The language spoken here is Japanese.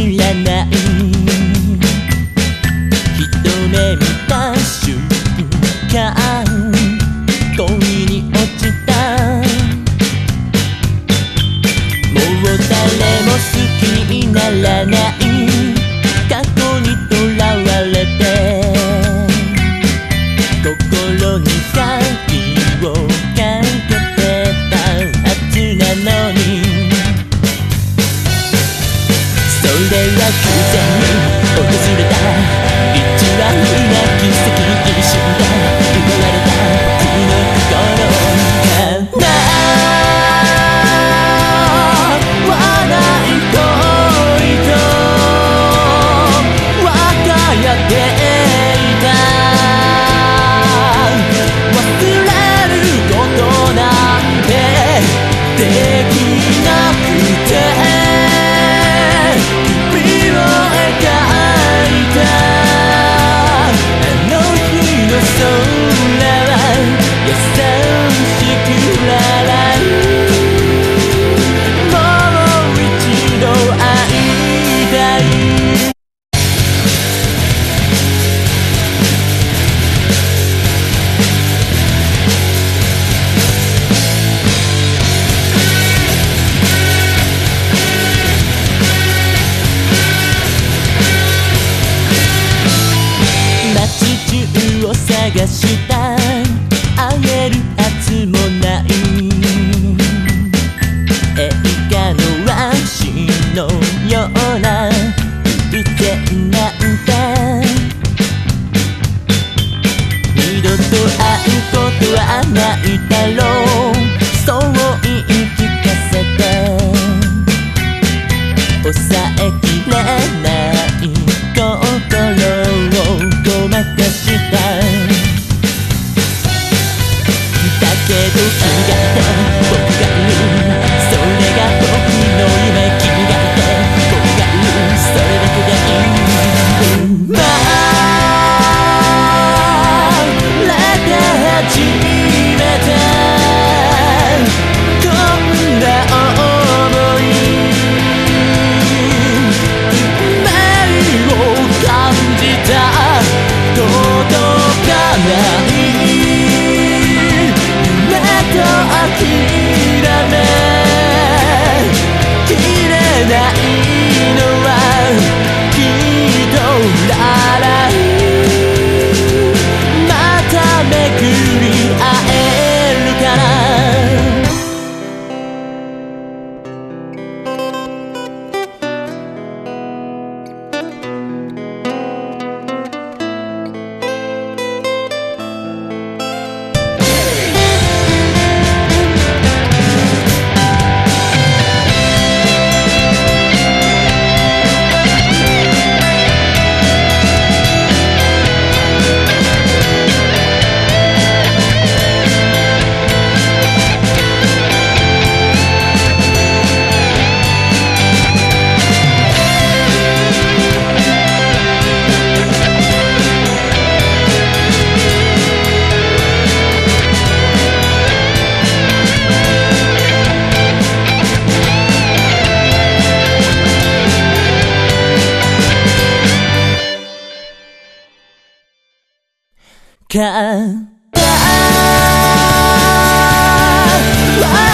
知らない。一目見た瞬間恋に落ちたもう誰も好きにならない ter que 泣いたろかっ